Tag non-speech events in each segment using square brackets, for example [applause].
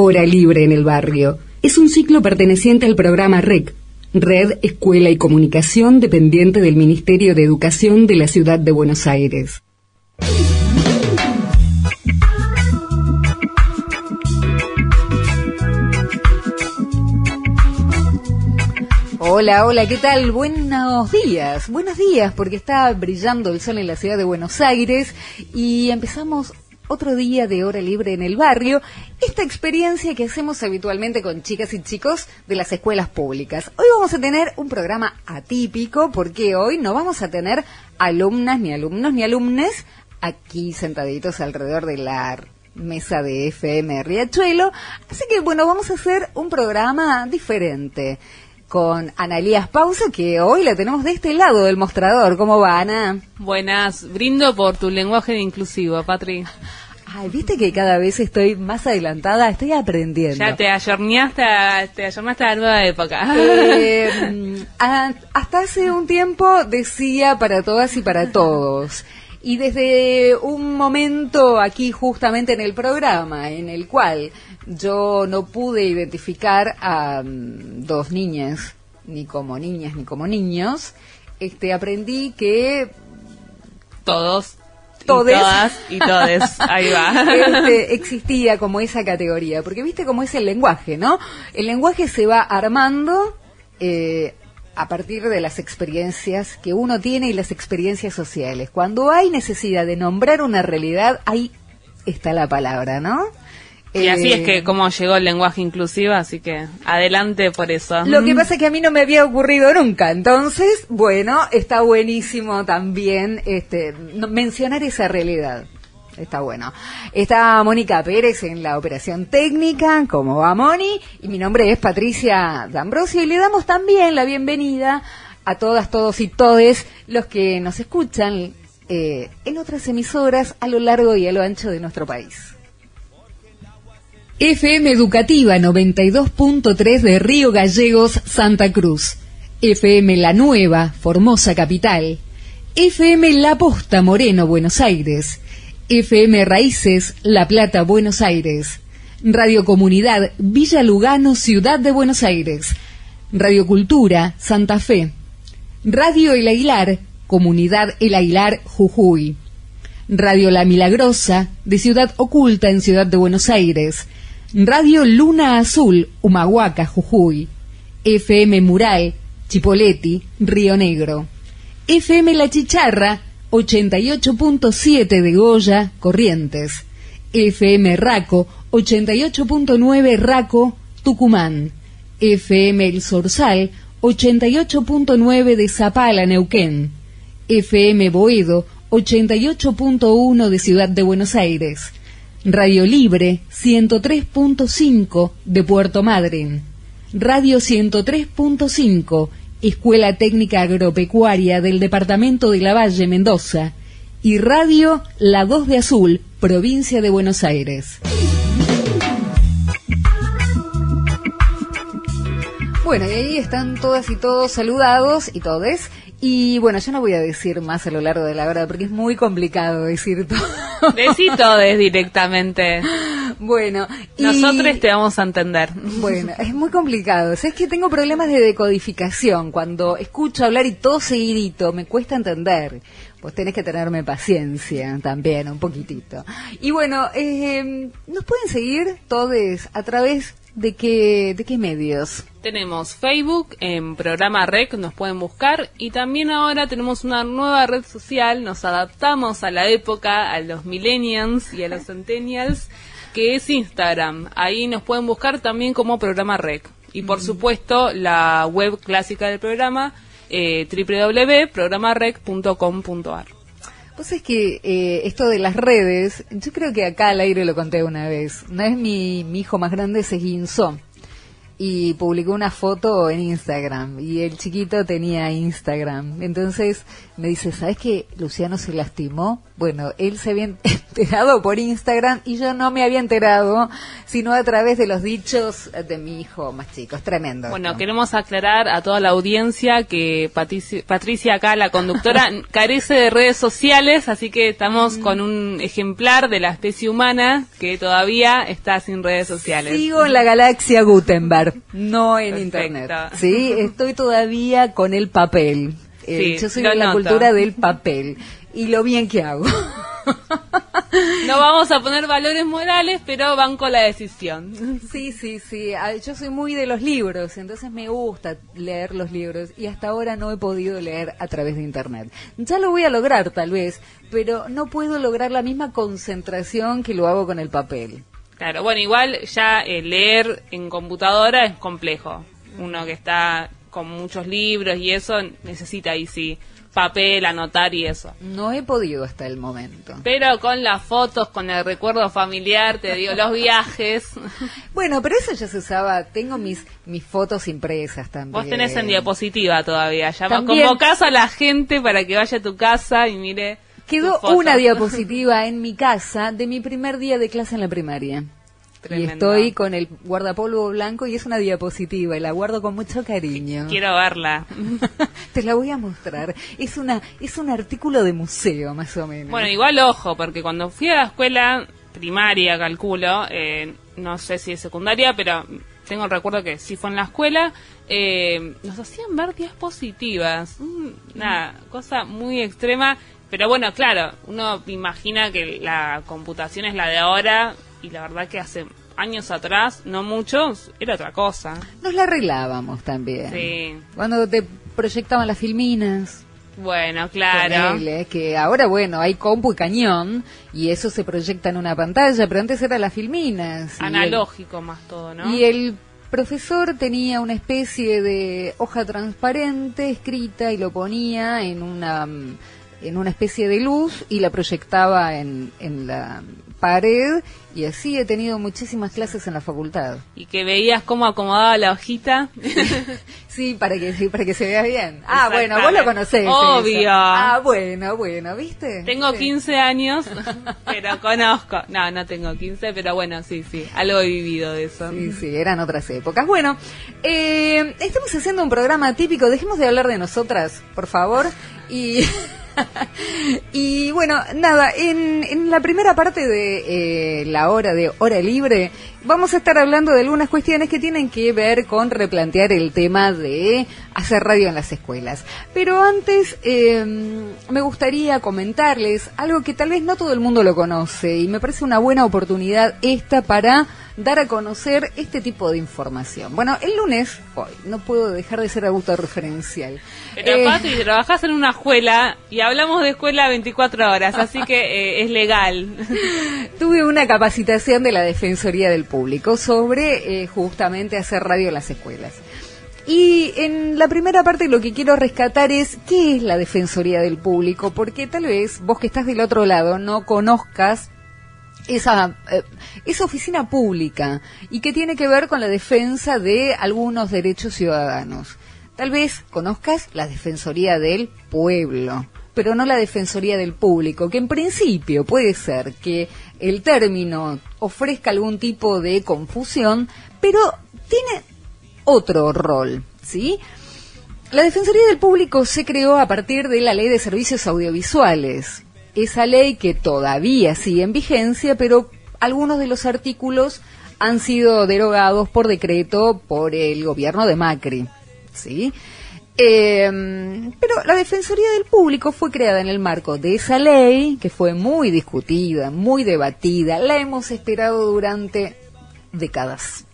Hora Libre en el Barrio. Es un ciclo perteneciente al programa REC, Red Escuela y Comunicación, dependiente del Ministerio de Educación de la Ciudad de Buenos Aires. Hola, hola, ¿qué tal? Buenos días, buenos días, porque está brillando el sol en la ciudad de Buenos Aires y empezamos otro día de hora libre en el barrio, esta experiencia que hacemos habitualmente con chicas y chicos de las escuelas públicas. Hoy vamos a tener un programa atípico porque hoy no vamos a tener alumnas, ni alumnos, ni alumnes aquí sentaditos alrededor de la mesa de FM Riachuelo. Así que bueno, vamos a hacer un programa diferente con Analías Pausa, que hoy la tenemos de este lado del mostrador. ¿Cómo va, Ana? Buenas, brindo por tu lenguaje inclusivo, Patri. Ay, viste que cada vez estoy más adelantada, estoy aprendiendo. Ya te ayornaste a, te a la nueva época. Eh, hasta hace un tiempo decía para todas y para todos. Y desde un momento aquí justamente en el programa, en el cual yo no pude identificar a mm, dos niñas, ni como niñas ni como niños, este aprendí que todos todas y todes, [laughs] ahí va. Este, existía como esa categoría, porque viste cómo es el lenguaje, ¿no? El lenguaje se va armando eh, a partir de las experiencias que uno tiene y las experiencias sociales. Cuando hay necesidad de nombrar una realidad, ahí está la palabra, ¿no? Y así es que eh, como llegó el lenguaje inclusivo, así que adelante por eso. Lo que pasa es que a mí no me había ocurrido nunca, entonces, bueno, está buenísimo también este, mencionar esa realidad. Está bueno. Está Mónica Pérez en la operación técnica, como va Moni, y mi nombre es Patricia D'Ambrosio, y le damos también la bienvenida a todas, todos y todes los que nos escuchan eh, en otras emisoras a lo largo y a lo ancho de nuestro país. FM Educativa 92.3 de Río Gallegos, Santa Cruz. FM La Nueva, Formosa Capital. FM La Posta Moreno, Buenos Aires. FM Raíces, La Plata, Buenos Aires. Radio Comunidad, Villa Lugano, Ciudad de Buenos Aires. Radio Cultura, Santa Fe. Radio El Aguilar, Comunidad El Aguilar, Jujuy. Radio La Milagrosa, de Ciudad Oculta en Ciudad de Buenos Aires. Radio Luna Azul, Humahuaca, Jujuy. FM Mural, Chipoleti, Río Negro. FM La Chicharra, 88.7 de Goya, Corrientes. FM Raco, 88.9 Raco, Tucumán. FM El Sorsal, 88.9 de Zapala, Neuquén. FM Boedo, 88.1 de Ciudad de Buenos Aires. Radio Libre 103.5 de Puerto Madryn, Radio 103.5, Escuela Técnica Agropecuaria del Departamento de la Valle, Mendoza, y Radio La 2 de Azul, provincia de Buenos Aires. Bueno, y ahí están todas y todos saludados y todes. Y bueno, yo no voy a decir más a lo largo de la hora porque es muy complicado decir todo. [laughs] Decí todes directamente. Bueno, nosotros te vamos a entender. Bueno, es muy complicado. Es que tengo problemas de decodificación. Cuando escucho hablar y todo seguidito, me cuesta entender. Pues tenés que tenerme paciencia también, un poquitito. Y bueno, eh, nos pueden seguir todos a través ¿De qué, ¿De qué medios? Tenemos Facebook, en programa REC nos pueden buscar y también ahora tenemos una nueva red social, nos adaptamos a la época, a los millennials y a los centennials, que es Instagram. Ahí nos pueden buscar también como programa REC. Y por mm. supuesto la web clásica del programa, eh, www.programarec.com.ar. Pues es que eh, esto de las redes, yo creo que acá al aire lo conté una vez. Una vez mi, mi hijo más grande se guinzó y publicó una foto en Instagram y el chiquito tenía Instagram. Entonces me dice, ¿sabes que Luciano se lastimó? Bueno, él se había [laughs] enterado por Instagram y yo no me había enterado, sino a través de los dichos de mi hijo más chico. Es tremendo. Bueno, queremos aclarar a toda la audiencia que Patricia, acá, la conductora, [laughs] carece de redes sociales, así que estamos mm. con un ejemplar de la especie humana que todavía está sin redes sociales. Sigo en la galaxia Gutenberg, no en Internet. Sí, estoy todavía con el papel. Eh, yo soy de la cultura del papel y lo bien que hago. No vamos a poner valores morales, pero van con la decisión. Sí, sí, sí. Ah, yo soy muy de los libros, entonces me gusta leer los libros y hasta ahora no he podido leer a través de Internet. Ya lo voy a lograr tal vez, pero no puedo lograr la misma concentración que lo hago con el papel. Claro, bueno, igual ya eh, leer en computadora es complejo. Uno que está con muchos libros y eso necesita ahí sí papel, anotar y eso. No he podido hasta el momento. Pero con las fotos, con el recuerdo familiar, te digo, los viajes. [laughs] Bueno, pero eso ya se usaba. Tengo mis mis fotos impresas también. Vos tenés en diapositiva todavía. Ya convocás a la gente para que vaya a tu casa y mire. Quedó una diapositiva en mi casa de mi primer día de clase en la primaria. Y estoy con el guardapolvo blanco y es una diapositiva y la guardo con mucho cariño. Quiero verla. [laughs] Te la voy a mostrar. Es una es un artículo de museo más o menos. Bueno, igual ojo, porque cuando fui a la escuela primaria, calculo, eh, no sé si es secundaria, pero tengo el recuerdo que si fue en la escuela, eh, nos hacían ver diapositivas. Una cosa muy extrema. Pero bueno, claro, uno imagina que la computación es la de ahora y la verdad que hace años atrás, no muchos, era otra cosa. Nos la arreglábamos también. Sí. Cuando te proyectaban las filminas. Bueno, claro. que ahora, bueno, hay compu y cañón y eso se proyecta en una pantalla, pero antes era las filminas. Analógico más todo, ¿no? Y el profesor tenía una especie de hoja transparente escrita y lo ponía en una en una especie de luz y la proyectaba en, en la pared y así he tenido muchísimas clases en la facultad. ¿Y que veías cómo acomodaba la hojita? [laughs] sí, para que, para que se vea bien. Ah, bueno, vos lo conocés. Obvio. Ah, bueno, bueno, ¿viste? Tengo 15 años, pero conozco. No, no tengo 15, pero bueno, sí, sí, algo he vivido de eso. Sí, sí, eran otras épocas. Bueno, eh, estamos haciendo un programa típico, dejemos de hablar de nosotras, por favor, y... [laughs] [laughs] y bueno, nada, en, en, la primera parte de eh, la hora de hora libre vamos a estar hablando de algunas cuestiones que tienen que ver con replantear el tema de hacer radio en las escuelas. Pero antes em, me gustaría comentarles algo que tal vez no todo el mundo lo conoce y me parece una buena oportunidad esta para dar a conocer este tipo de información. Bueno, el lunes, hoy, no puedo dejar de ser autorreferencial. Pero eh, trabajas en una escuela y hablamos de escuela 24 horas, así que [laughs] eh, es legal. Tuve una capacitación de la Defensoría del Público sobre eh, justamente hacer radio en las escuelas. Y en la primera parte lo que quiero rescatar es qué es la Defensoría del Público, porque tal vez vos que estás del otro lado no conozcas esa, eh, esa oficina pública y que tiene que ver con la defensa de algunos derechos ciudadanos. Tal vez conozcas la Defensoría del Pueblo, pero no la Defensoría del Público, que en principio puede ser que el término ofrezca algún tipo de confusión, pero tiene otro rol, ¿sí? La Defensoría del Público se creó a partir de la Ley de Servicios Audiovisuales, esa ley que todavía sigue en vigencia, pero algunos de los artículos han sido derogados por decreto por el gobierno de Macri. ¿sí? Em, pero la Defensoría del Público fue creada en el marco de esa ley, que fue muy discutida, muy debatida, la hemos esperado durante décadas.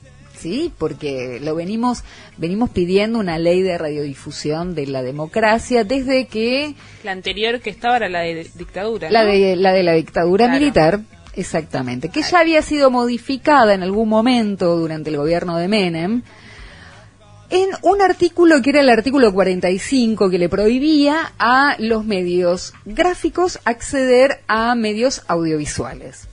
¿Sí? Porque lo venimos, venimos pidiendo una ley de radiodifusión de la democracia desde que... La anterior que estaba era la de dictadura. La, de, la de la dictadura militar, exactamente, que ya había sido modificada en algún momento durante el gobierno de Menem en un artículo que era el artículo 45 que le prohibía a los medios gráficos acceder a medios audiovisuales.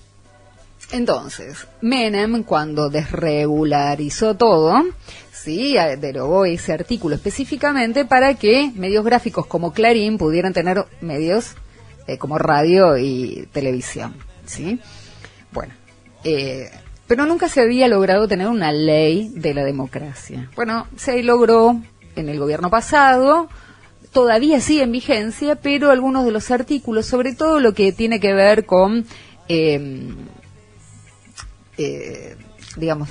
Entonces, Menem, cuando desregularizó todo, sí, derogó ese artículo específicamente para que medios gráficos como Clarín pudieran tener medios eh, como radio y televisión, ¿sí? Bueno, eh, pero nunca se había logrado tener una ley de la democracia. Bueno, se logró en el gobierno pasado, todavía sigue en vigencia, pero algunos de los artículos, sobre todo lo que tiene que ver con, em, eh, digamos,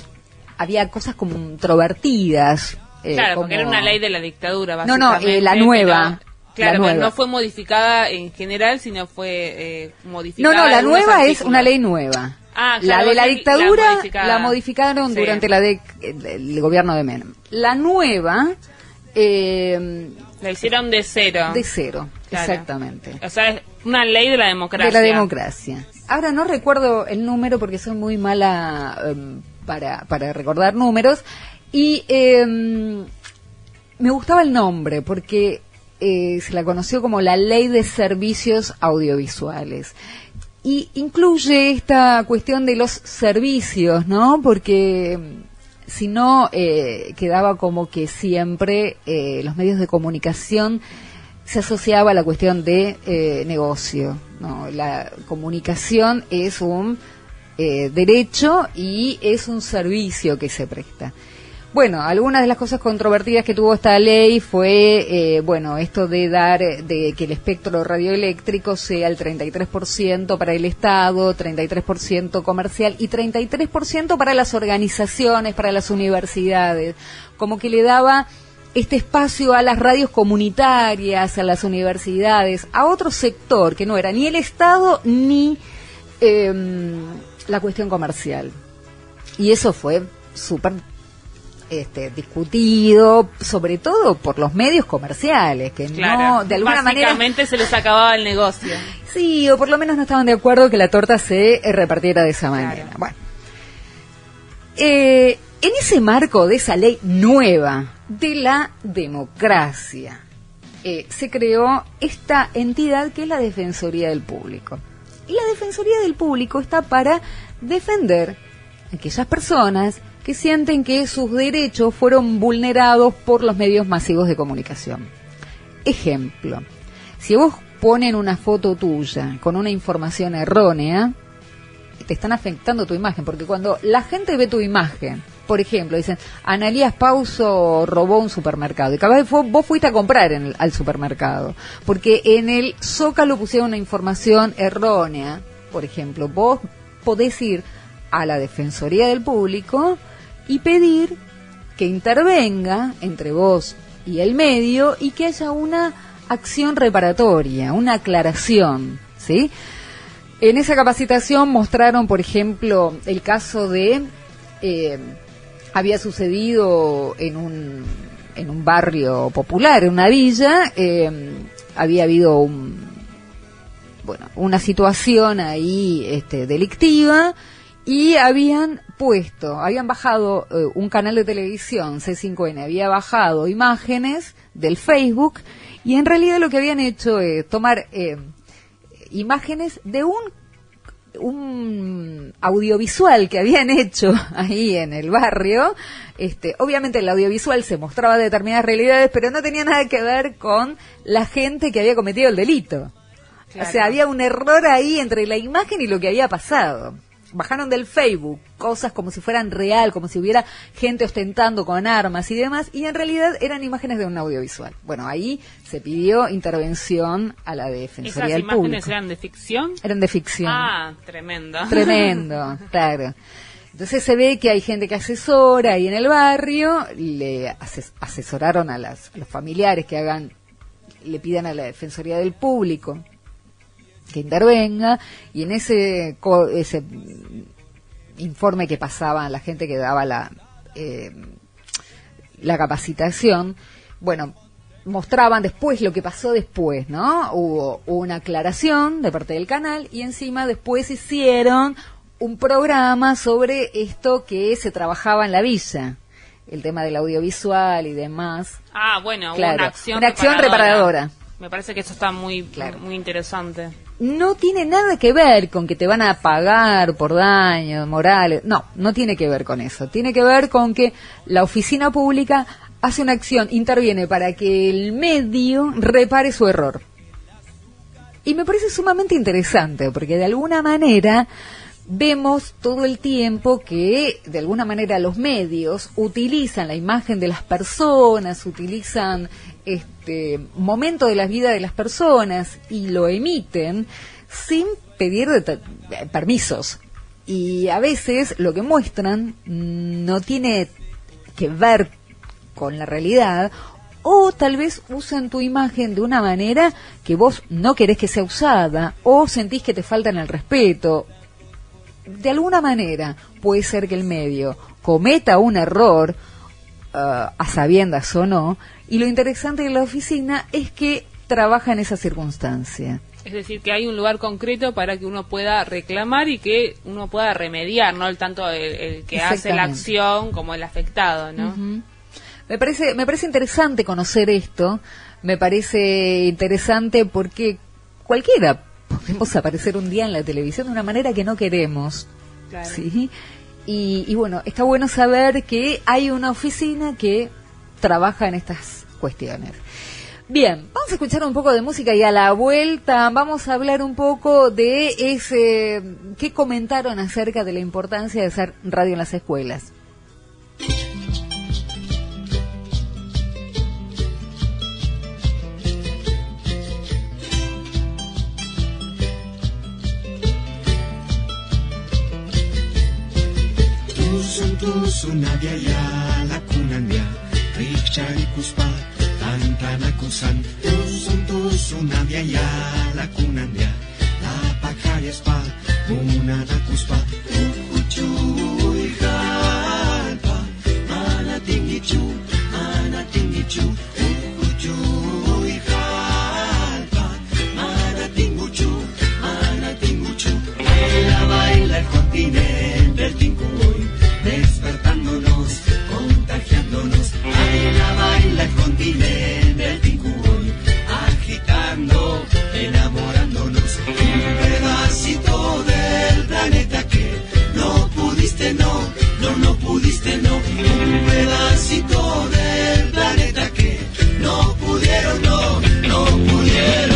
había cosas controvertidas. Eh, claro, porque era una ley de la dictadura, básicamente. No, no, eh, la nueva. claro, no fue modificada en general, sino fue modificada. No, no, la nueva es una ley nueva. Ah, la de la dictadura la, modificaron durante la de, el gobierno de Menem. La nueva eh, la hicieron de cero. De cero, exactamente. O sea, es una ley de la democracia. De la democracia. Ahora no recuerdo el número porque soy muy mala em, para, para recordar números. Y em, me gustaba el nombre porque eh, se la conoció como la Ley de Servicios Audiovisuales. Y incluye esta cuestión de los servicios, ¿no? Porque si no eh, quedaba como que siempre eh, los medios de comunicación se asociaba a la cuestión de eh, negocio. ¿no? La comunicación es un derecho y es un servicio que se presta. Bueno, algunas de las cosas controvertidas que tuvo esta ley fue, eh, bueno, esto de dar, de que el espectro radioeléctrico sea el 33% para el Estado, 33% comercial y 33% para las organizaciones, para las universidades. Como que le daba este espacio a las radios comunitarias, a las universidades, a otro sector que no era ni el Estado ni em, la cuestión comercial. Y eso fue súper este, discutido, sobre todo por los medios comerciales, que no, de alguna manera... se les acababa el negocio. Sí, o por lo menos no estaban de acuerdo que la torta se eh, repartiera de esa manera. Bueno. Eh, en ese marco de esa ley nueva de la democracia, eh, se creó esta entidad que es la Defensoría del Público. Y la Defensoría del Público está para defender a aquellas personas que sienten que sus derechos fueron vulnerados por los medios masivos de comunicación. Ejemplo, si vos ponen una foto tuya con una información errónea, te están afectando tu imagen, porque cuando la gente ve tu imagen, por ejemplo, dicen, Analías Pauso robó un supermercado, y cada vez vos fuiste a comprar en al supermercado, porque en el Zócalo pusieron una información errónea, por ejemplo, vos podés ir a la Defensoría del Público y pedir que intervenga entre vos y el medio y que haya una acción reparatoria, una aclaración, ¿sí? En esa capacitación mostraron, por ejemplo, el caso de eh, había sucedido en un en un barrio popular, en una villa, eh, había habido un bueno una situación ahí este, delictiva y habían puesto, habían bajado eh, un canal de televisión, C5N, había bajado imágenes del Facebook y en realidad lo que habían hecho es tomar eh, imágenes de un un audiovisual que habían [laughs] hecho ahí en el barrio, este, obviamente el audiovisual se mostraba determinadas realidades, pero no tenía nada que ver con la gente que había cometido el delito. O sea, había un error ahí entre la imagen y lo que había pasado bajaron del Facebook cosas como si fueran real, como si hubiera gente ostentando con armas y demás, y en realidad eran imágenes de un audiovisual. Bueno, ahí se pidió intervención a la Defensoría del Público. imágenes eran de ficción? Eran de ficción. Ah, tremendo. [laughs] Tremendo, claro. Entonces se ve que hay gente que asesora ahí en el barrio, le asesoraron a, las, a los familiares que hagan, le pidan a la Defensoría del Público que intervenga y en ese, ese informe que pasaba la gente que daba la, eh, la capacitación, bueno, mostraban después lo que pasó después, ¿no? Hubo una aclaración de parte del canal y encima después hicieron un programa sobre esto que se trabajaba en la villa, el tema del audiovisual y demás. Ah, bueno, una acción una acción reparadora. Me parece que eso está muy, muy interesante. No tiene nada que ver con que te van a pagar por daños morales. No, no tiene que ver con eso. Tiene que ver con que la oficina pública hace una acción, interviene para que el medio repare su error. Y me parece sumamente interesante, porque de alguna manera vemos todo el tiempo que de alguna manera los medios utilizan la imagen de las personas, utilizan este momento de la vida de las personas y lo emiten sin pedir permisos. Y a veces lo que muestran no tiene que ver con la realidad o tal vez usan tu imagen de una manera que vos no querés que sea usada o sentís que te faltan el respeto. De alguna manera puede ser que el medio cometa un error, uh, a sabiendas o no, y lo interesante de la oficina es que trabaja en esa circunstancia. Es decir, que hay un lugar concreto para que uno pueda reclamar y que uno pueda remediar, no el tanto el, que hace la acción como el afectado, ¿no? Me parece, me parece interesante conocer esto, me parece interesante porque cualquiera [laughs] podemos aparecer un día en la televisión de una manera que no queremos. ¿sí? Y, y bueno, está bueno saber que hay una oficina que trabaja en estas cuestiones. Bien, vamos a escuchar un poco de música y a la vuelta vamos a hablar un poco de ese qué comentaron acerca de la importancia de hacer radio en las escuelas. Sunadia la kunanya Rikchari kuspa Tantana kusan Tusun tusunadia ya la kunanya La pakaya spa Munana kuspa Uchu ikalpa Mana tingichu Mana tingichu Uchu ikalpa Mana tinguchu Mana tinguchu Baila baila el continente el tincuy continente, el tincuy, agitando, enamorándonos, un pedacito del planeta que no pudiste, no, no, no pudiste, no, un pedacito del planeta que no pudieron, no, no pudieron.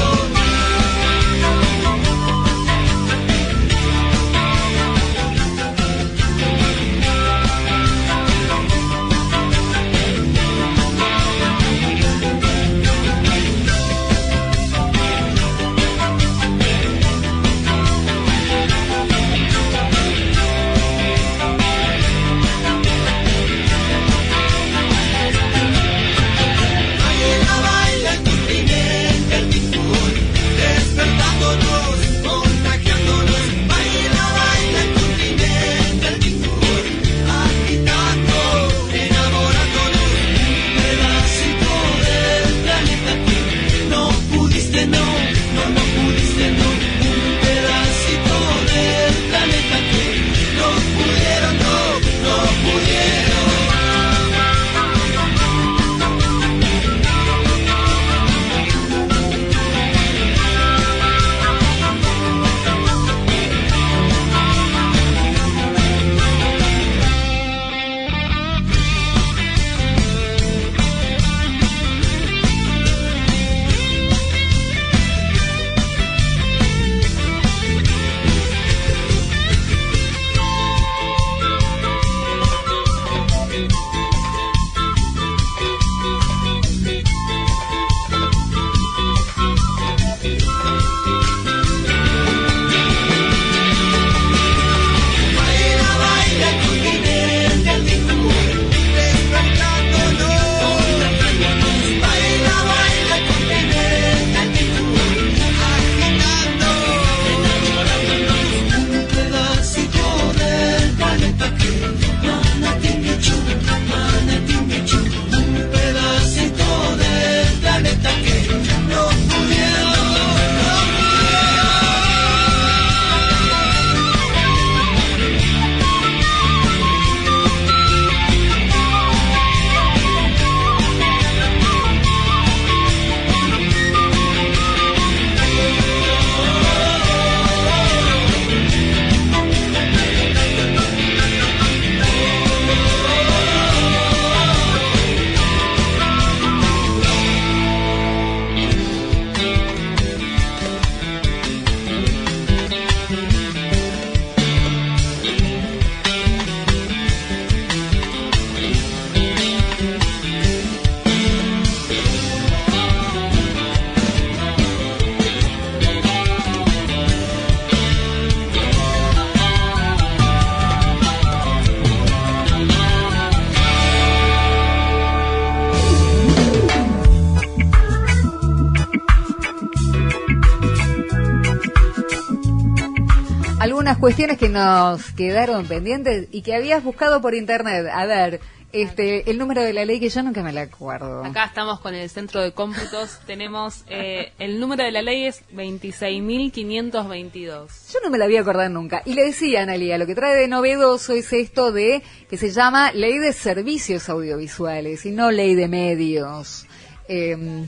Cuestiones que nos quedaron pendientes y que habías buscado por internet. A ver, este, el número de la ley que yo nunca me la acuerdo. Acá estamos con el centro de cómputos. Tenemos eh, el número de la ley es 26.522. Yo no me la había acordado nunca. Y le decía Analia, lo que trae de novedoso es esto de que se llama Ley de Servicios Audiovisuales y no Ley de Medios. Eh,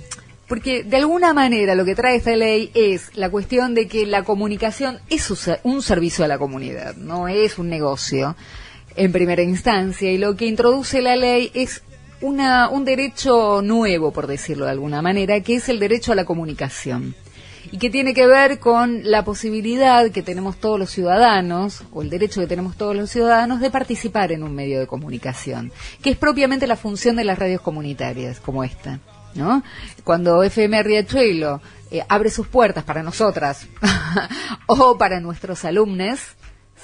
porque de alguna manera lo que trae esta ley es la cuestión de que la comunicación es un servicio a la comunidad, no es un negocio en primera instancia. Y lo que introduce la ley es una, un derecho nuevo, por decirlo de alguna manera, que es el derecho a la comunicación. Y que tiene que ver con la posibilidad que tenemos todos los ciudadanos, o el derecho que tenemos todos los ciudadanos, de participar en un medio de comunicación, que es propiamente la función de las radios comunitarias, como esta. ¿No? Cuando FM Riachuelo eh, abre sus puertas para nosotras [laughs] o para nuestros alumnos,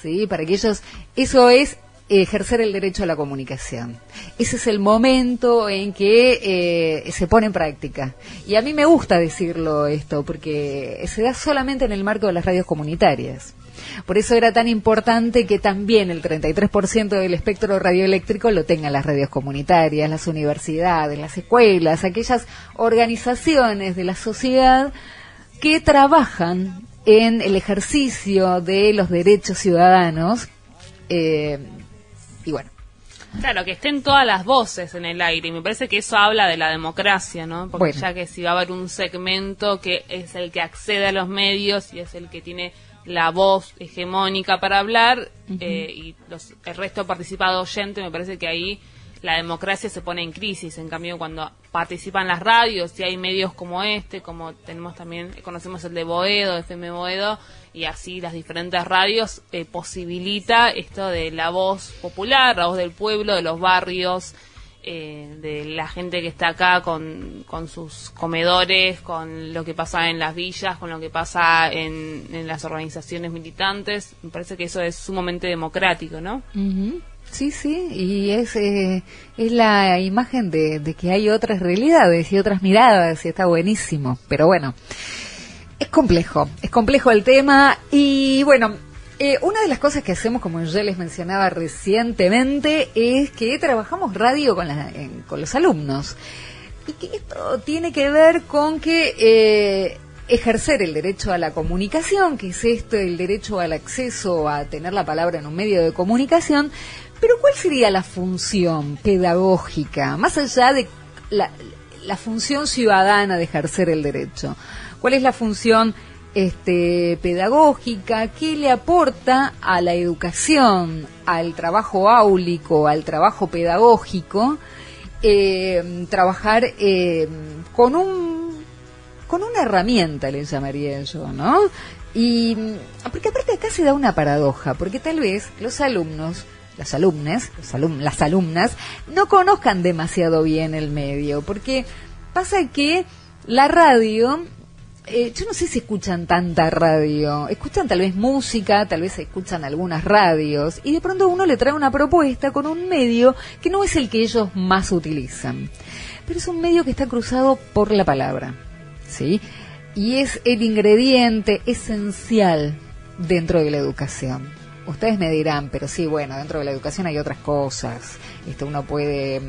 ¿sí? Para que ellos, eso es ejercer el derecho a la comunicación. Ese es el momento en que eh, se pone en práctica. Y a mí me gusta decirlo esto, porque se da solamente en el marco de las radios comunitarias. Por eso era tan importante que también el 33% del espectro radioeléctrico lo tengan las radios comunitarias, las universidades, las escuelas, aquellas organizaciones de la sociedad que trabajan en el ejercicio de los derechos ciudadanos. Eh, y bueno, Claro, que estén todas las voces en el aire y me parece que eso habla de la democracia, ¿no? Porque ya que si va a haber un segmento que es el que accede a los medios y es el que tiene la voz hegemónica para hablar eh, y los, el resto participa de oyente, me parece que ahí la democracia se pone en crisis. En cambio, cuando participan las radios y hay medios como este, como tenemos también, conocemos el de Boedo, FM Boedo, y así las diferentes radios, eh, posibilita esto de la voz popular, la voz del pueblo, de los barrios, eh, de la gente que está acá con, con sus comedores, con lo que pasa en las villas, con lo que pasa en, en las organizaciones militantes. Me parece que eso es sumamente democrático, ¿no? Sí, sí, y es, eh, es la imagen de, de que hay otras realidades y otras miradas y está buenísimo. Pero bueno, es complejo, es complejo el tema y bueno, eh, una de las cosas que hacemos, como ya les mencionaba recientemente, es que trabajamos radio con, con los alumnos. Y que esto tiene que ver con que eh, ejercer el derecho a la comunicación, que es esto, el derecho al acceso a tener la palabra en un medio de comunicación, pero ¿cuál sería la función pedagógica, más allá de la, la función ciudadana de ejercer el derecho? ¿Cuál es la función este, pedagógica, qué le aporta a la educación, al trabajo áulico, al trabajo pedagógico, eh, trabajar eh, con un con una herramienta, le llamaría yo, ¿no? Y porque aparte acá se da una paradoja, porque tal vez los alumnos, las alumnas, las alumnas, no conozcan demasiado bien el medio, porque pasa que la radio eh, yo no sé si escuchan tanta radio, escuchan tal vez música, tal vez escuchan algunas radios, y de pronto uno le trae una propuesta con un medio que no es el que ellos más utilizan, pero es un medio que está cruzado por la palabra, ¿sí? Y es el ingrediente esencial dentro de la educación. Ustedes me dirán, pero sí, bueno, dentro de la educación hay otras cosas. Esto uno puede mm,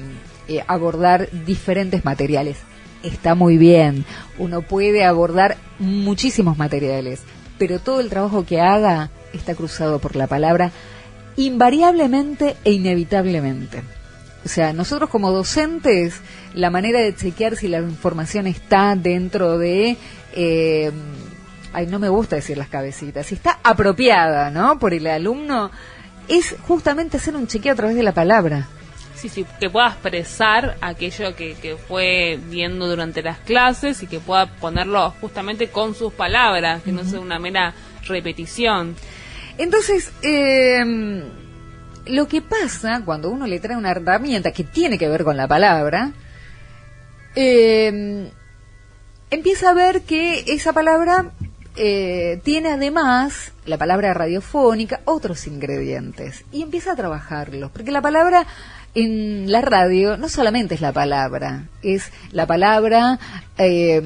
eh, abordar diferentes materiales está muy bien. Uno puede abordar muchísimos materiales, pero todo el trabajo que haga está cruzado por la palabra invariablemente e inevitablemente. O sea, nosotros como docentes, la manera de chequear si la información está dentro de... Eh, ay, no me gusta decir las cabecitas, si está apropiada, ¿no? Por el alumno, es justamente hacer un chequeo a través de la palabra que pueda expresar aquello que, que fue viendo durante las clases y que pueda ponerlo justamente con sus palabras, que no sea una mera repetición. Entonces, em, lo que pasa cuando uno le trae una herramienta que tiene que ver con la palabra, em, empieza a ver que esa palabra eh, tiene además la palabra radiofónica otros ingredientes y empieza a trabajarlos, porque la palabra en la radio no solamente es la palabra, es la palabra eh,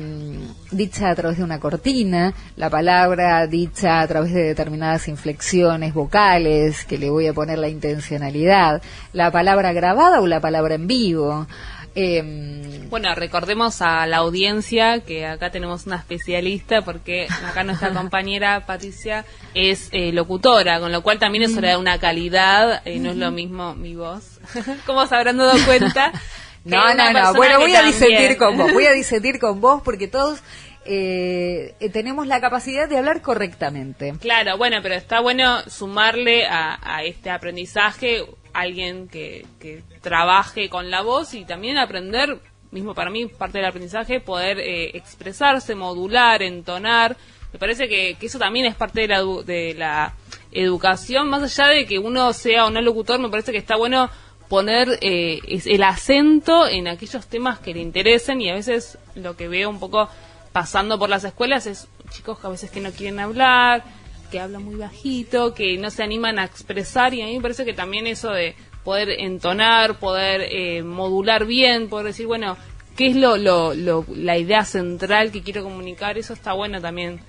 dicha a través de una cortina, la palabra dicha a través de determinadas inflexiones vocales, que le voy a poner la intencionalidad, la palabra grabada o la palabra en vivo. Eh, bueno, recordemos a la audiencia que acá tenemos una especialista porque acá nuestra [laughs] compañera Patricia es eh, locutora, con lo cual también eso le da una calidad, eh, no es lo mismo mi voz, [laughs] como se habrán dado cuenta. [laughs] no, no, no, bueno, voy a disentir con vos, voy a disentir con vos porque todos eh, tenemos la capacidad de hablar correctamente. Claro, bueno, pero está bueno sumarle a, a este aprendizaje alguien que, que, trabaje con la voz y también aprender, mismo para mí, parte del aprendizaje, poder eh, expresarse, modular, entonar. Me parece que, que, eso también es parte de la, de la educación, más allá de que uno sea o no locutor, me parece que está bueno poner eh, el acento en aquellos temas que le interesen y a veces lo que veo un poco pasando por las escuelas es chicos a veces que no quieren hablar, que hablan muy bajito, que no se animan a expresar y a mí me parece que también eso de poder entonar, poder eh, modular bien, poder decir, bueno, qué es lo, lo, la idea central que quiero comunicar, eso está bueno también,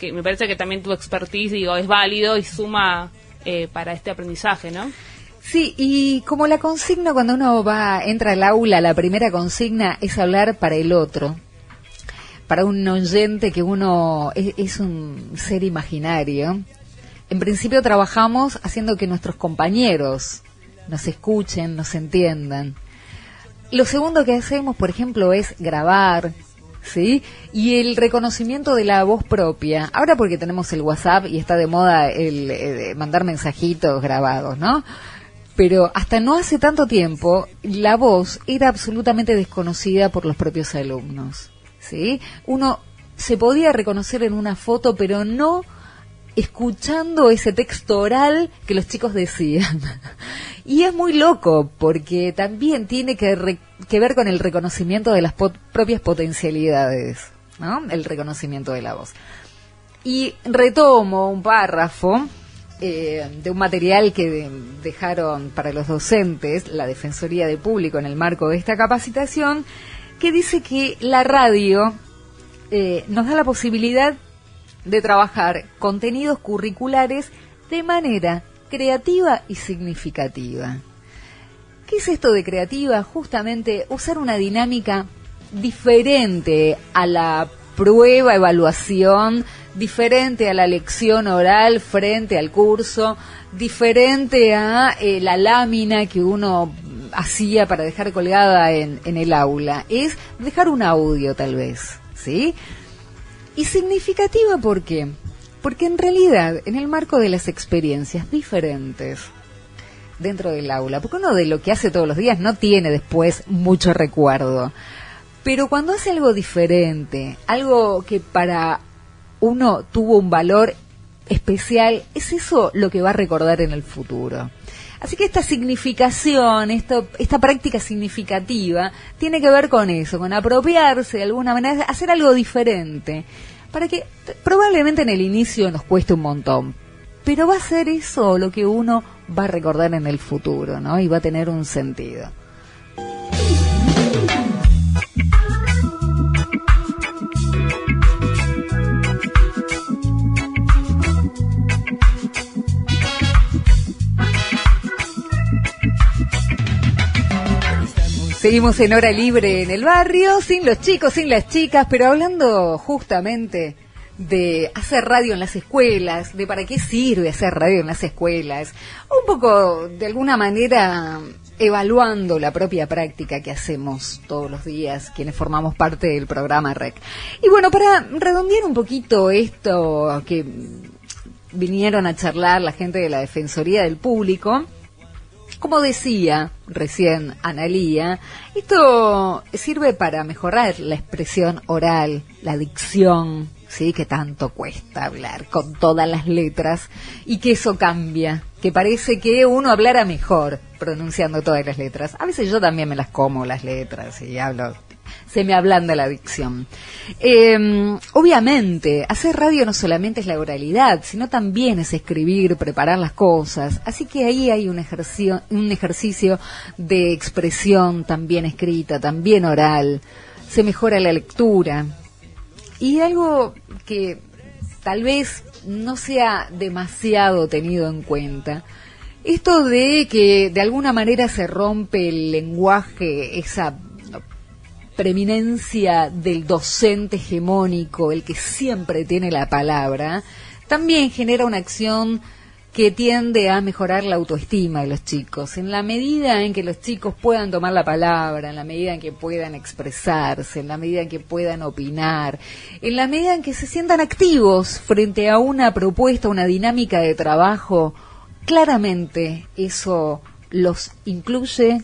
que me parece que también tu expertise, digo, es válido y suma eh, para este aprendizaje, ¿no? Sí, y como la consigna cuando uno va, entra al aula, la primera consigna es hablar para el otro, para un oyente que uno es, un ser imaginario, en principio trabajamos haciendo que nuestros compañeros nos escuchen, nos entiendan. Lo segundo que hacemos, por ejemplo, es grabar, ¿sí? Y el reconocimiento de la voz propia. Ahora porque tenemos el WhatsApp y está de moda el, el mandar mensajitos grabados, ¿no? Pero hasta no hace tanto tiempo, la voz era absolutamente desconocida por los propios alumnos. ¿Sí? Uno se podía reconocer en una foto, pero no escuchando ese texto oral que los chicos decían. [laughs] Y es muy loco, porque también tiene que, que ver con el reconocimiento de las propias potencialidades, ¿no? El reconocimiento de la voz. Y retomo un párrafo eh, de un material que dejaron para los docentes la Defensoría de Público en el marco de esta capacitación, que dice que la radio eh, nos da la posibilidad de trabajar contenidos curriculares de manera creativa y significativa. ¿Qué es esto de creativa? Justamente usar una dinámica diferente a la prueba, evaluación, diferente a la lección oral frente al curso, diferente a eh, la lámina que uno hacía para dejar colgada en, en el aula, es dejar un audio tal vez, ¿sí? Y significativa ¿por qué? Porque en realidad, en el marco de las experiencias diferentes dentro del aula, porque uno de lo que hace todos los días no tiene después mucho recuerdo, pero cuando hace algo diferente, algo que para uno tuvo un valor especial, es eso lo que va a recordar en el futuro. Así que esta significación, esto, esta práctica significativa, tiene que ver con eso, con apropiarse de alguna manera, hacer algo diferente, para que probablemente en el inicio nos cueste un montón, pero va a ser eso lo que uno va a recordar en el futuro, ¿no? Y va a tener un sentido. Seguimos en hora libre en el barrio, sin los chicos, sin las chicas, pero hablando justamente de hacer radio en las escuelas, de para qué sirve hacer radio en las escuelas, un poco de alguna manera evaluando la propia práctica que hacemos todos los días quienes formamos parte del programa REC. Y bueno, para redondear un poquito esto que vinieron a charlar la gente de la Defensoría del Público, como decía recién Analía, esto sirve para mejorar la expresión oral, la dicción, sí, que tanto cuesta hablar con todas las letras y que eso cambia, que parece que uno hablara mejor pronunciando todas las letras. A veces yo también me las como las letras y hablo se me ablanda la dicción. Eh, obviamente, hacer radio no solamente es la oralidad, sino también es escribir, preparar las cosas. Así que ahí hay un ejercicio, un ejercicio de expresión también escrita, también oral. Se mejora la lectura. Y algo que tal vez no sea demasiado tenido en cuenta. Esto de que de alguna manera se rompe el lenguaje, esa preeminencia del docente hegemónico, el que siempre tiene la palabra, también genera una acción que tiende a mejorar la autoestima de los chicos. En la medida en que los chicos puedan tomar la palabra, en la medida en que puedan expresarse, en la medida en que puedan opinar, en la medida en que se sientan activos frente a una propuesta, una dinámica de trabajo, claramente eso los incluye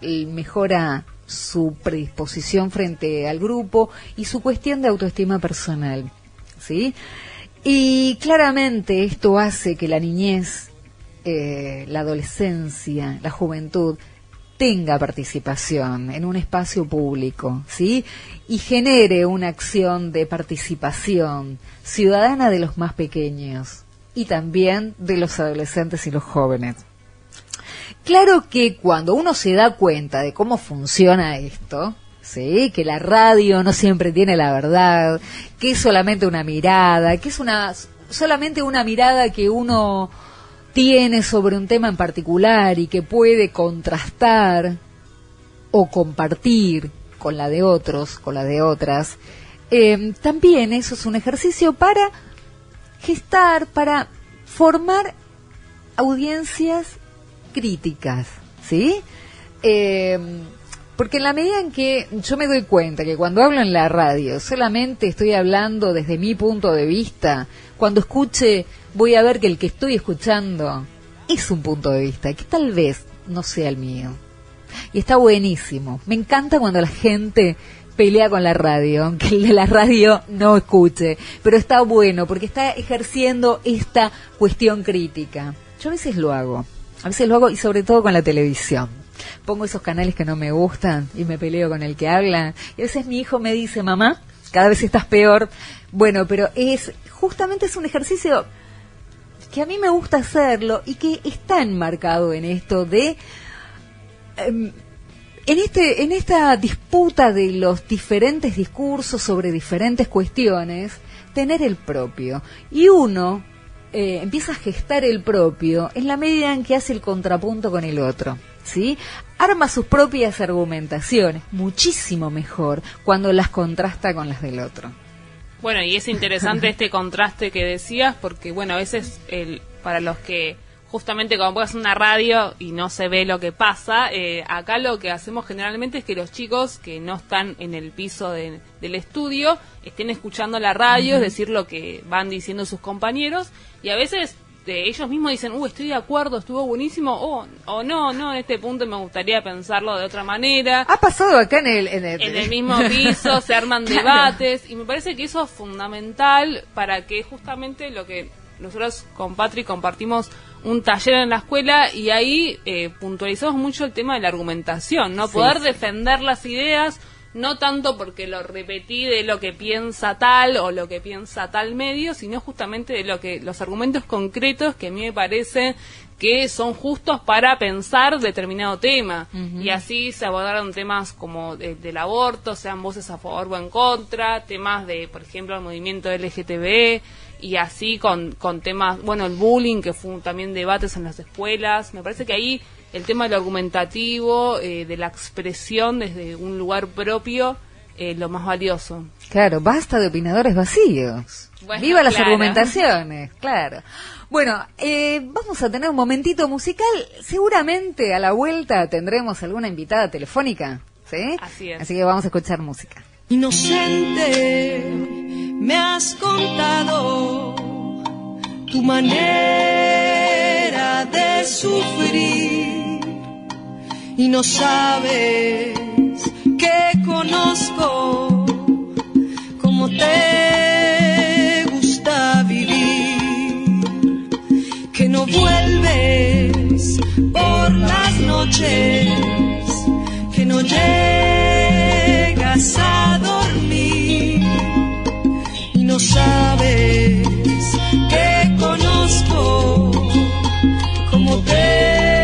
mejora su predisposición frente al grupo y su cuestión de autoestima personal. ¿Sí? Y claramente esto hace que la niñez, eh, la adolescencia, la juventud tenga participación en un espacio público, ¿sí? Y genere una acción de participación ciudadana de los más pequeños y también de los adolescentes y los jóvenes. Claro que cuando uno se da cuenta de cómo funciona esto, ¿sí? que la radio no siempre tiene la verdad, que es solamente una mirada, que es una solamente una mirada que uno tiene sobre un tema en particular y que puede contrastar o compartir con la de otros, con la de otras, eh, también eso es un ejercicio para gestar, para formar audiencias críticas, ¿sí? Eh, porque en la medida en que yo me doy cuenta que cuando hablo en la radio solamente estoy hablando desde mi punto de vista, cuando escuche voy a ver que el que estoy escuchando es un punto de vista que tal vez no sea el mío. Y está buenísimo. Me encanta cuando la gente pelea con la radio, [laughs] aunque el de la radio no escuche, pero está bueno porque está ejerciendo esta cuestión crítica. Yo a veces lo hago, a veces lo hago y sobre todo con la televisión. Pongo esos canales que no me gustan y me peleo con el que habla. Y a veces mi hijo me dice, mamá, cada vez estás peor. Bueno, pero es justamente es un ejercicio que a mí me gusta hacerlo y que está enmarcado en esto de em, en este en esta disputa de los diferentes discursos sobre diferentes cuestiones tener el propio y uno eh, empieza a gestar el propio en la medida en que hace el contrapunto con el otro ¿sí? Arma sus propias argumentaciones, muchísimo mejor cuando las contrasta con las del otro. Bueno, y es interesante este contraste que decías, porque bueno, a veces el, para los que justamente como puedes una radio y no se ve lo que pasa, eh, acá lo que hacemos generalmente es que los chicos que no están en el piso del estudio estén escuchando la radio, es decir, lo que van diciendo sus compañeros, y a veces ellos mismos dicen, uh, estoy de acuerdo, estuvo buenísimo, o, o no, no, en este punto me gustaría pensarlo de otra manera. Ha pasado acá en el... En el, mismo piso, [laughs] se arman debates, y me parece que eso es fundamental para que justamente lo que nosotros con Patrick compartimos un taller en la escuela y ahí eh, puntualizamos mucho el tema de la argumentación, ¿no? Poder defender las ideas, no tanto porque lo repetí de lo que piensa tal o lo que piensa tal medio, sino justamente de lo que los argumentos concretos que a mí me parece que son justos para pensar determinado tema. Y así se abordaron temas como del aborto, sean voces a favor o en contra, temas de, por ejemplo, el movimiento LGTB, y así con, con temas, bueno, el bullying, que fue también debates en las escuelas. Me parece que ahí el tema de lo argumentativo, eh, de la expresión desde un lugar propio, eh, lo más valioso. Claro, basta de opinadores vacíos. Viva las argumentaciones, claro. Bueno, eh, vamos a tener un momentito musical. Seguramente a la vuelta tendremos alguna invitada telefónica. ¿Sí? Así es. Así que vamos a escuchar música. Inocente, manera de sufrir. Y no sabes que conozco cómo te gusta vivir, que no vuelves por las noches, que no llegas a dormir. Y no sabes te conozco como te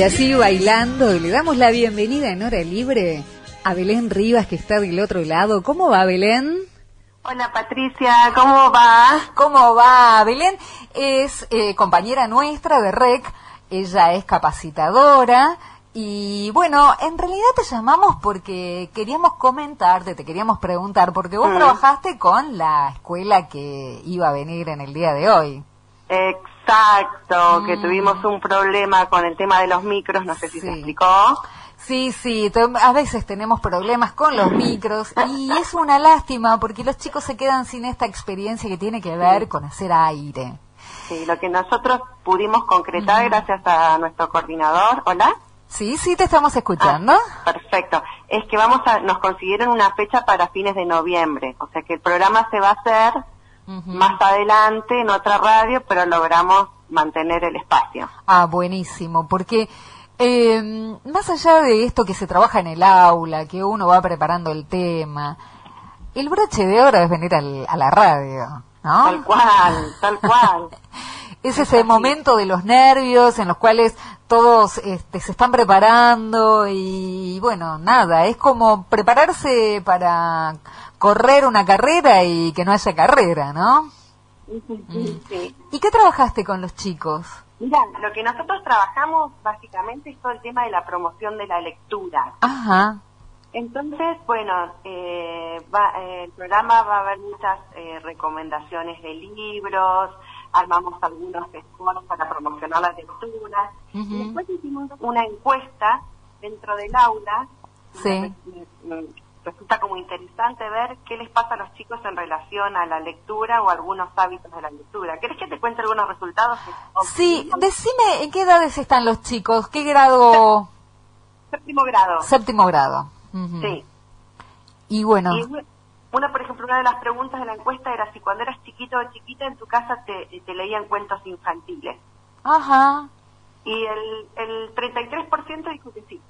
Y así bailando, le damos la bienvenida en hora libre a Belén Rivas que está del otro lado. ¿Cómo va Belén? Hola Patricia, ¿cómo va? ¿Cómo va? Belén es eh, compañera nuestra de REC, ella es capacitadora y bueno, en realidad te llamamos porque queríamos comentarte, te queríamos preguntar, porque vos Mm. trabajaste con la escuela que iba a venir en el día de hoy. Exacto, que Mm. tuvimos un problema con el tema de los micros, no sé si Sí. se explicó. Sí, sí, a veces tenemos problemas con los micros y es una lástima porque los chicos se quedan sin esta experiencia que tiene que ver con hacer aire. Sí, lo que nosotros pudimos concretar gracias a nuestro coordinador, hola. Sí, sí, te estamos escuchando. Ah, perfecto. Es que vamos a, nos consiguieron una fecha para fines de noviembre, o sea que el programa se va a hacer Más adelante en otra radio, pero logramos mantener el espacio. Ah, buenísimo, porque eh, más allá de esto que se trabaja en el aula, que uno va preparando el tema, el broche de oro es venir al- a la radio, ¿no? Tal cual, tal cual. [laughs] Es ese momento de los nervios en los cuales todos este, se están preparando y bueno, nada, es como prepararse para correr una carrera y que no haya carrera, ¿no? Sí. ¿Y qué trabajaste con los chicos? Mira, lo que nosotros trabajamos básicamente es todo el tema de la promoción de la lectura. Ajá, Entonces, bueno, eh, va- eh, el programa va a haber muchas eh, recomendaciones de libros, armamos algunos scores para promocionar la lectura. Ujú. Y después hicimos una encuesta dentro del aula. Sí. Resulta como interesante ver qué les pasa a los chicos en relación a la lectura o algunos hábitos de la lectura. ¿Querés que te cuente algunos resultados? Sí, decime en qué edades están los chicos, qué grado, [laughs] Séptimo grado. séptimo grado. Sí. Y bueno, Y una- una, por ejemplo, una de las preguntas de la encuesta era si cuando eras chiquito o chiquita en tu casa te, te leían cuentos infantiles. ajá, Y el, el 33% dijo que sí.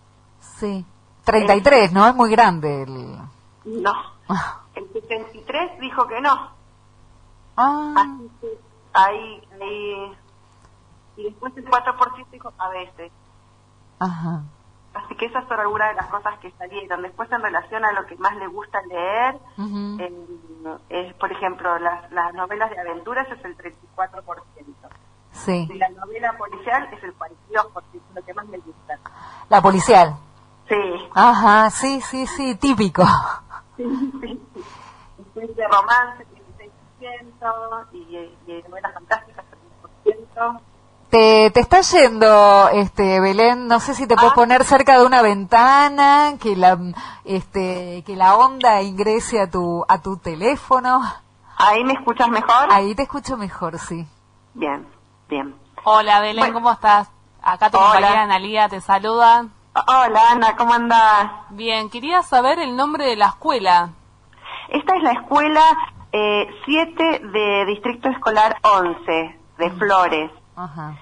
sí. 33, ¿no? Es muy grande el... No. El 73 dijo que no. Ah, Así que ahí, ahí y después el 4% dijo a veces. Ajá. Así que esas son algunas de las cosas que salieron. Después, en relación a lo que más le gusta leer, eh, es, por ejemplo, las, las novelas de aventuras es el 34%. Sí. Y la novela policial es el 42%, lo que más le gusta. La policial. Sí, Ajá, sí, sí, sí, típico. sí, sí. Después de romance, 16%, y, y de novelas fantásticas, 13%. Te, te está yendo, este, Belén, no sé si te puedes Ah. poner cerca de una ventana, que la, este, que la onda ingrese a tu, a tu teléfono. ¿Ahí me escuchas mejor? Ahí te escucho mejor, sí. Bien, bien. Hola Belén, Bueno. ¿cómo estás? Acá tu Hola. compañera Analía te saluda. Hola, Ana, ¿cómo andás? Bien, quería saber el nombre de la escuela. Esta es la escuela 7 de Distrito Escolar 11, de Flores. Ajá.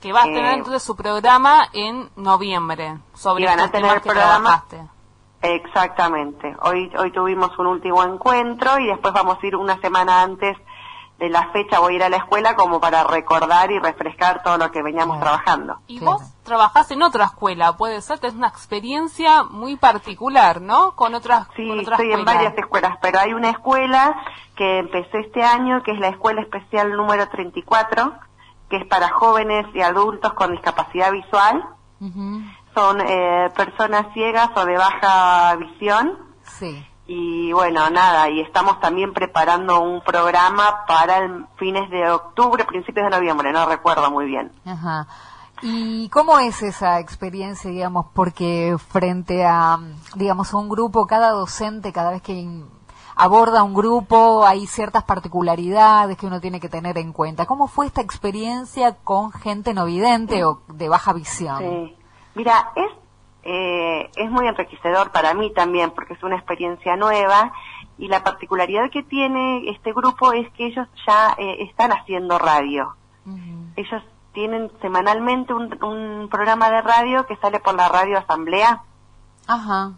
Que va a Eh, tener entonces su programa en noviembre sobre y van a estos tener temas que programa- trabajaste. Exactamente. Hoy, hoy tuvimos un último encuentro y después vamos a ir una semana antes de la fecha, voy a ir a la escuela como para recordar y refrescar todo lo que veníamos Claro. trabajando. Y Claro. vos trabajás en otra escuela, puede ser, es una experiencia muy particular, ¿no? Con otras, Sí, con otras estoy en escuelas. varias escuelas, pero hay una escuela que empecé este año, que es la Escuela Especial número 34, que es para jóvenes y adultos con discapacidad visual. Son eh, personas ciegas o de baja visión. Sí. Y bueno, nada, y estamos también preparando un programa para el fines de octubre, principios de noviembre, no recuerdo muy bien. Ajá. ¿Y cómo es esa experiencia, digamos, porque frente a, digamos, a un grupo, cada docente, cada vez que aborda un grupo, hay ciertas particularidades que uno tiene que tener en cuenta? ¿Cómo fue esta experiencia con gente no vidente o de baja visión? Sí. Mira, es, eh, es muy enriquecedor para mí también porque es una experiencia nueva y la particularidad que tiene este grupo es que ellos ya eh, están haciendo radio. Ellos tienen semanalmente un, un programa de radio que sale por la radio Asamblea, Ajá.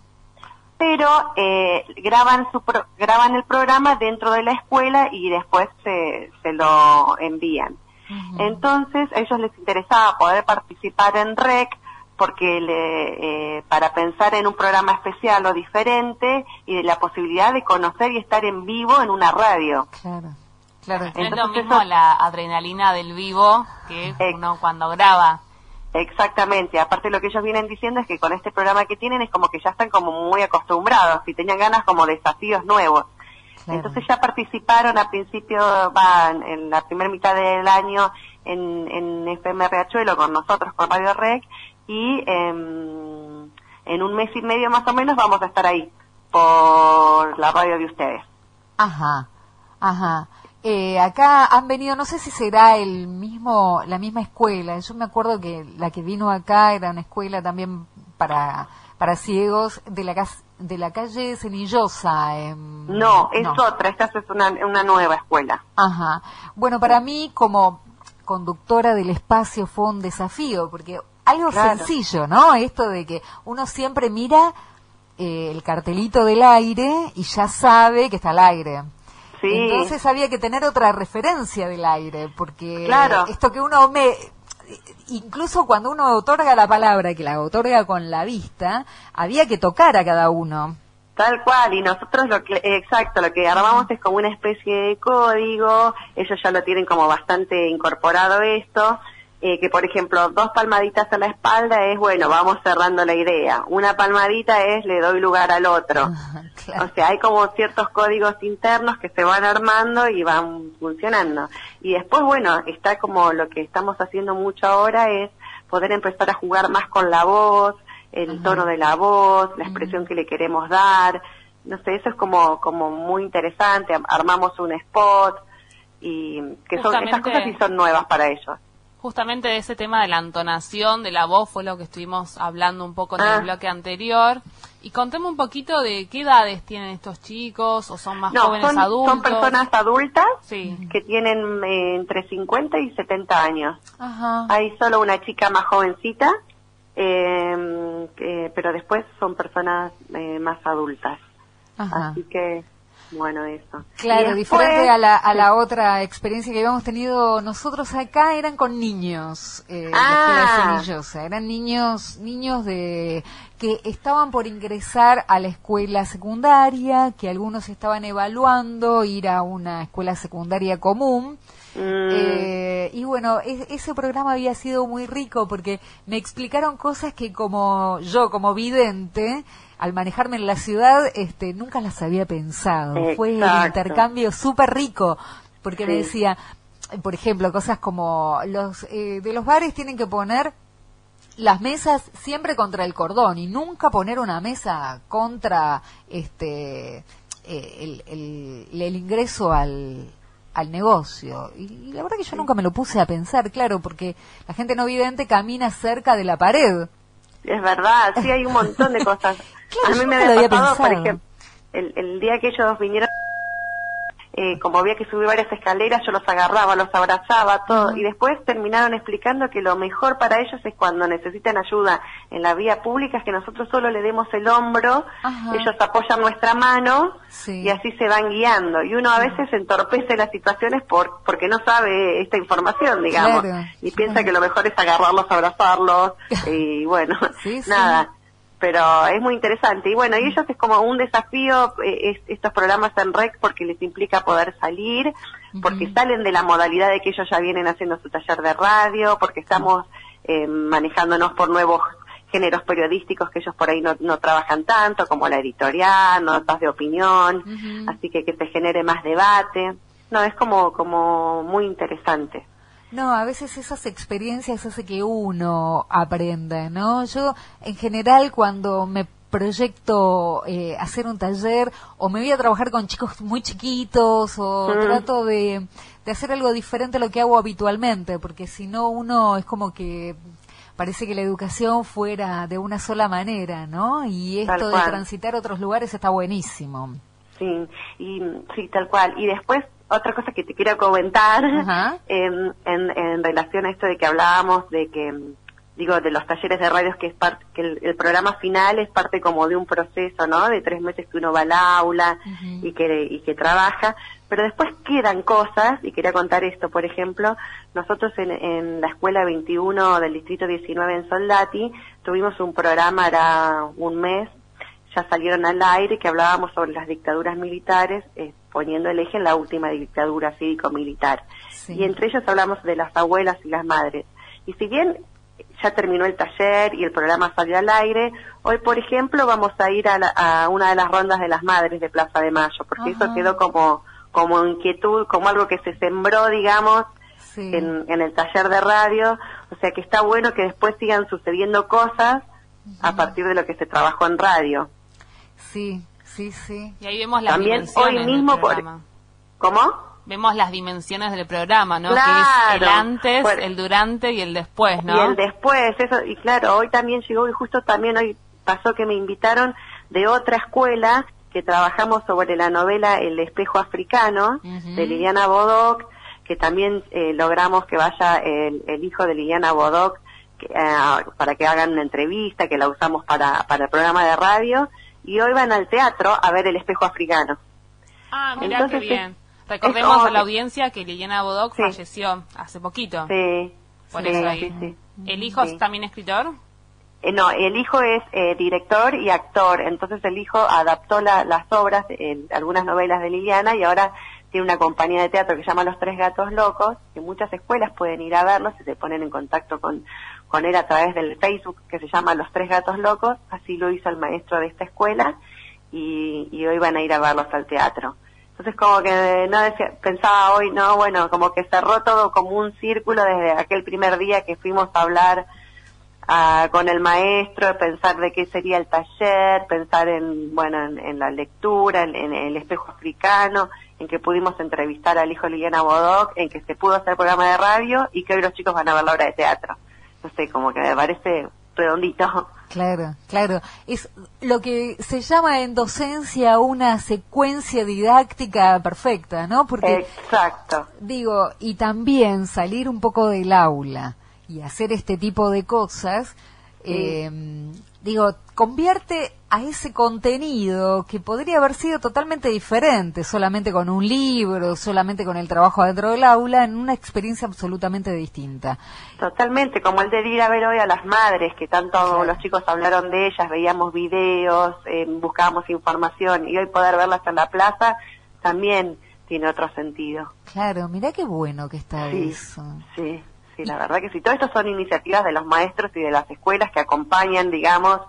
pero eh, graban, su pro- graban el programa dentro de la escuela y después se, se lo envían. Entonces, a ellos les interesaba poder participar en REC porque le, eh, para pensar en un programa especial o diferente y de la posibilidad de conocer y estar en vivo en una radio. Claro. Claro. No es lo Entonces, mismo eso- la adrenalina del vivo que Ex- uno cuando graba. Exactamente. Aparte lo que ellos vienen diciendo es que con este programa que tienen es como que ya están como muy acostumbrados y tenían ganas como de desafíos nuevos. Claro. Entonces ya participaron a principio, van en la primera mitad del año en, en FM Riachuelo con nosotros, con Radio Rec, y em, en un mes y medio más o menos vamos a estar ahí por la radio de ustedes. Ajá, ajá. Eh, acá han venido, no sé si será el mismo, la misma escuela. Yo me acuerdo que la que vino acá era una escuela también para para ciegos de la de la calle Cenillosa. en- No, es otra, esta es una, una nueva escuela. Ajá. Bueno, para mí como conductora del espacio fue un desafío, porque algo Claro. sencillo, ¿no? Esto de que uno siempre mira eh, el cartelito del aire y ya sabe que está al aire. Sí. Entonces había que tener otra referencia del aire, porque Claro. esto que uno me... Incluso cuando uno otorga la palabra, que la otorga con la vista, había que tocar a cada uno. Tal cual, y nosotros lo que, exacto, lo que armamos es como una especie de código, ellos ya lo tienen como bastante incorporado esto, eh, que por ejemplo, dos palmaditas a la espalda es, bueno, vamos cerrando la idea, una palmadita es, le doy lugar al otro. [laughs] Claro. O sea, hay como ciertos códigos internos que se van armando y van funcionando. Y después, bueno, está como lo que estamos haciendo mucho ahora es poder empezar a jugar más con la voz, el Ajá. tono de la voz, la expresión que le queremos dar. No sé, eso es como, como muy interesante. Am- Armamos un spot y que son, esas cosas sí son nuevas para ellos. Justamente de ese tema de la entonación, de la voz, fue lo que estuvimos hablando un poco en Ah. el bloque anterior. Y contame un poquito de qué edades tienen estos chicos, o son más No, jóvenes son, adultos. son personas adultas Sí. que tienen eh, entre 50 y 70 años. Ajá. Hay solo una chica más jovencita, eh, eh, pero después son personas eh, más adultas. Ajá. Así que bueno eso. Claro, después- diferente a la, a la otra experiencia que habíamos tenido nosotros acá, eran con niños, eh, la Ah. escuela semillosa. Eran niños, niños de que estaban por ingresar a la escuela secundaria, que algunos estaban evaluando ir a una escuela secundaria común. Mm, Eh, y bueno, es- ese programa había sido muy rico porque me explicaron cosas que como yo, como vidente, al manejarme en la ciudad, este, nunca las había pensado. Fue un intercambio súper rico porque me decía, por ejemplo, cosas como los eh, de los bares tienen que poner las mesas siempre contra el cordón y nunca poner una mesa contra este eh, el, el- el ingreso al, al negocio. Y, y la verdad que yo nunca me lo puse a pensar, claro, porque la gente no vidente camina cerca de la pared. Es verdad, sí hay un montón de cosas. [laughs] Claro, a mí me había pasado, por ejemplo, el, el día que ellos vinieron, eh, como había que subir varias escaleras, yo los agarraba, los abrazaba, todo, y después terminaron explicando que lo mejor para ellos es cuando necesitan ayuda en la vía pública, es que nosotros solo le demos el hombro, Ajá. ellos apoyan nuestra mano, Sí. y así se van guiando. Y uno a veces entorpece las situaciones por porque no sabe esta información, digamos, Claro, y piensa que lo mejor es agarrarlos, abrazarlos, [laughs] y bueno, Sí, sí. Pero es muy interesante. Y bueno y ellos es como un desafío eh, es- estos programas en rec porque les implica poder salir porque salen de la modalidad de que ellos ya vienen haciendo su taller de radio porque estamos eh, manejándonos por nuevos géneros periodísticos que ellos por ahí no, no trabajan tanto como la editorial notas de opinión. Así que que se genere más debate. No es como como muy interesante No, a veces esas experiencias hace que uno aprenda, ¿no? Yo, en general, cuando me proyecto eh, hacer un taller o me voy a trabajar con chicos muy chiquitos o Mm. trato de, de hacer algo diferente a lo que hago habitualmente, porque si no uno es como que parece que la educación fuera de una sola manera, ¿no? Y esto de transitar otros lugares está buenísimo. Sí, y sí, tal cual. Y después, otra cosa que te quiero comentar, en, en, en relación a esto de que hablábamos de que, digo, de los talleres de radios, que es parte, que el, el programa final es parte como de un proceso, ¿no? De tres meses que uno va al aula y que, y que trabaja, pero después quedan cosas, y quería contar esto, por ejemplo, nosotros en, en la escuela 21 del distrito 19 en Soldati, tuvimos un programa, era un mes, ya salieron al aire que hablábamos sobre las dictaduras militares, eh, poniendo el eje en la última dictadura cívico-militar. Sí. Y entre ellos hablamos de las abuelas y las madres. Y si bien ya terminó el taller y el programa salió al aire, hoy, por ejemplo, vamos a ir a, la- a una de las rondas de las madres de Plaza de Mayo, porque Ajá. eso quedó como, como inquietud, como algo que se sembró, digamos, Sí. en, en el taller de radio, o sea que está bueno que después sigan sucediendo cosas a partir de lo que se trabajó en radio. Sí, sí, sí. Y ahí vemos las También dimensiones hoy mismo del por- programa. ¿Cómo? Vemos las dimensiones del programa, ¿no? Claro. Que es el antes, Bueno. el durante y el después, ¿no? Y el después, eso, y claro, hoy también llegó, y justo también hoy pasó que me invitaron de otra escuela que trabajamos sobre la novela El espejo africano de Liliana Bodoc, que también eh, logramos que vaya el, el hijo de Liliana Bodoc que, eh, para que hagan una entrevista, que la usamos para, para el programa de radio, y hoy van al teatro a ver El espejo africano. Ah, mira Entonces, qué es- bien. Recordemos es- a la audiencia que Liliana Bodoc Sí. falleció hace poquito. Sí, Por sí, eso ahí. sí. ¿El hijo es también escritor? Eh, no, el hijo es eh, director y actor, entonces el hijo adaptó la- las obras, eh, algunas novelas de Liliana y ahora tiene una compañía de teatro que se llama Los Tres Gatos Locos, que muchas escuelas pueden ir a verlo si se ponen en contacto con, con él a través del Facebook que se llama Los Tres Gatos Locos, así lo hizo el maestro de esta escuela y, y hoy van a ir a verlos al teatro. Entonces como que no decía- pensaba hoy, no, bueno, como que cerró todo como un círculo desde aquel primer día que fuimos a hablar ah, con el maestro, pensar de qué sería el taller, pensar en, bueno, en, la lectura, en el espejo africano, en que pudimos entrevistar al hijo de Liliana Bodoc, en que se pudo hacer programa de radio y que hoy los chicos van a ver la obra de teatro. No sé, como que me parece redondito. Claro, claro. Es lo que se llama en docencia una secuencia didáctica perfecta, ¿no? Porque Exacto. digo, y también salir un poco del aula y hacer este tipo de cosas, eh, digo, convierte a ese contenido que podría haber sido totalmente diferente, solamente con un libro, solamente con el trabajo dentro del aula, en una experiencia absolutamente distinta. Totalmente, como el de ir a ver hoy a las madres, que tanto Claro. los chicos hablaron de ellas, veíamos videos, eh, buscábamos información, y hoy poder verlas en la plaza también tiene otro sentido. Claro, mirá qué bueno que está Sí, eso. sí, sí, la verdad que sí. Todo esto son iniciativas de los maestros y de las escuelas que acompañan, digamos,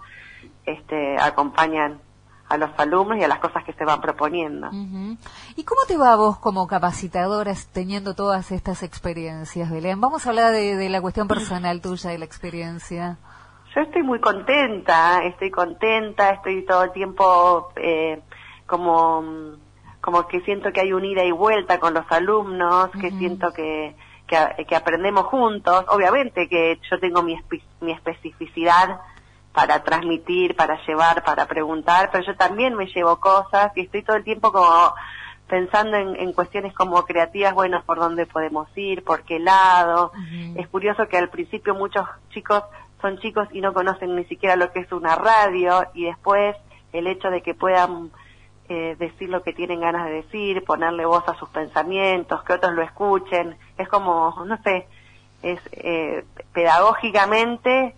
este, acompañan a los alumnos y a las cosas que se van proponiendo. Ujú. ¿Y cómo te va a vos como capacitadora teniendo todas estas experiencias, Belén? Vamos a hablar de, de la cuestión personal [clears throat] tuya, de la experiencia. Yo estoy muy contenta, estoy contenta, estoy todo el tiempo eh, como, como que siento que hay un ida y vuelta con los alumnos, que siento que, que, que aprendemos juntos. Obviamente que yo tengo mi, espe- mi especificidad para transmitir, para llevar, para preguntar, pero yo también me llevo cosas y estoy todo el tiempo como pensando en, en cuestiones como creativas, bueno, por dónde podemos ir, por qué lado. Es curioso que al principio muchos chicos son chicos y no conocen ni siquiera lo que es una radio y después el hecho de que puedan eh, decir lo que tienen ganas de decir, ponerle voz a sus pensamientos, que otros lo escuchen, es como, no sé, es eh, pedagógicamente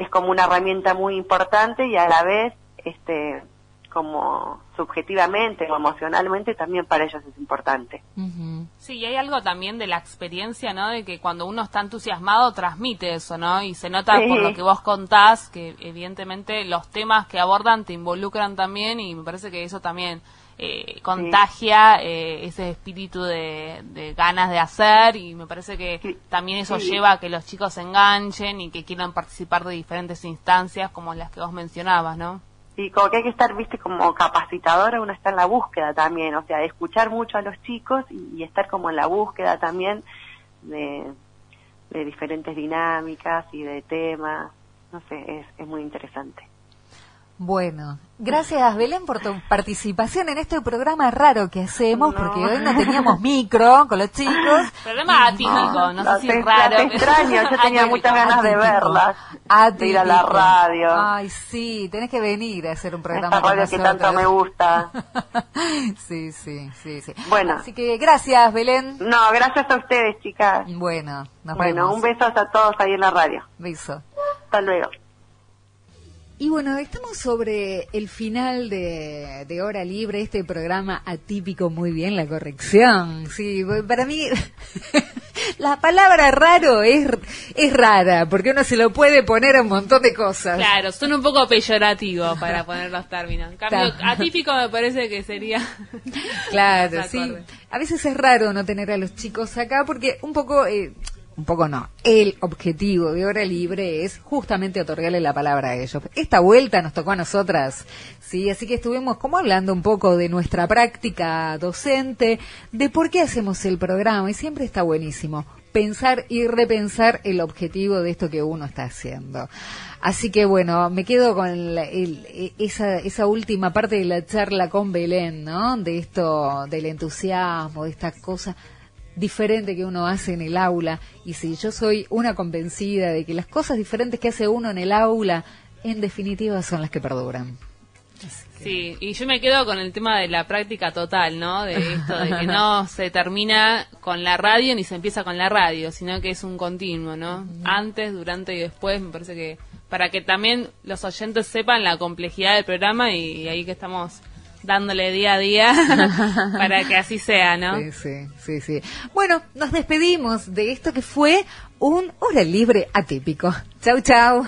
es como una herramienta muy importante y a la vez este como subjetivamente o emocionalmente también para ellos es importante. Ujú. Sí, y hay algo también de la experiencia, ¿no? De que cuando uno está entusiasmado transmite eso, ¿no? Y se nota Sí. por lo que vos contás que evidentemente los temas que abordan te involucran también y me parece que eso también eh, contagia eh, ese espíritu de, de ganas de hacer y me parece que Sí. también eso Sí. lleva a que los chicos se enganchen y que quieran participar de diferentes instancias como las que vos mencionabas, ¿no? Y como que hay que estar, viste, como capacitadora, uno está en la búsqueda también, o sea, de escuchar mucho a los chicos y, y estar como en la búsqueda también de, de diferentes dinámicas y de temas, no sé, es, es muy interesante. Bueno, gracias Belén por tu participación en este programa raro que hacemos, No. porque hoy no teníamos micro con los chicos. [laughs] Problema atípico, no sé si es raro. pero- extraño, yo [laughs] tenía Atípico. muchas ganas de Atípico. verlas, de ir a la Atípico. radio, Ay, sí, tenés que venir a hacer un programa esta con radio que tanto me gusta. [laughs] sí, sí, sí, sí. Bueno. Así que gracias, Belén. No, gracias a ustedes, chicas. Bueno, nos Bueno, vemos. un beso a todos ahí en la radio. Beso. Hasta luego. Y bueno, estamos sobre el final de, de Hora Libre, este programa atípico, muy bien, la corrección. Sí, para mí [laughs] la palabra raro es, es rara, porque uno se lo puede poner a un montón de cosas. Claro, son un poco peyorativos para [laughs] poner los términos. En cambio, atípico me parece que sería... Claro, [laughs] sí. A veces es raro no tener a los chicos acá porque un poco, eh, un poco no, el objetivo de Hora Libre es justamente otorgarle la palabra a ellos. Esta vuelta nos tocó a nosotras, sí, así que estuvimos como hablando un poco de nuestra práctica docente, de por qué hacemos el programa y siempre está buenísimo pensar y repensar el objetivo de esto que uno está haciendo. Así que bueno, me quedo con la- el- e- esa, esa última parte de la charla con Belén, ¿no? De esto, del entusiasmo, de esta cosa diferente que uno hace en el aula. Y si yo soy una convencida de que las cosas diferentes que hace uno en el aula, en definitiva son las que perduran. Sí, y yo me quedo con el tema de la práctica total, ¿no? De esto de que [laughs] no se termina con la radio ni se empieza con la radio, sino que es un continuo, ¿no? Antes, durante y después, me parece que para que también los oyentes sepan la complejidad del programa y, y ahí que estamos dándole día a día [laughs] [laughs] para que así sea, ¿no? Sí, sí, sí, sí. Bueno, nos despedimos de esto que fue un hora libre atípico. Chau, chau.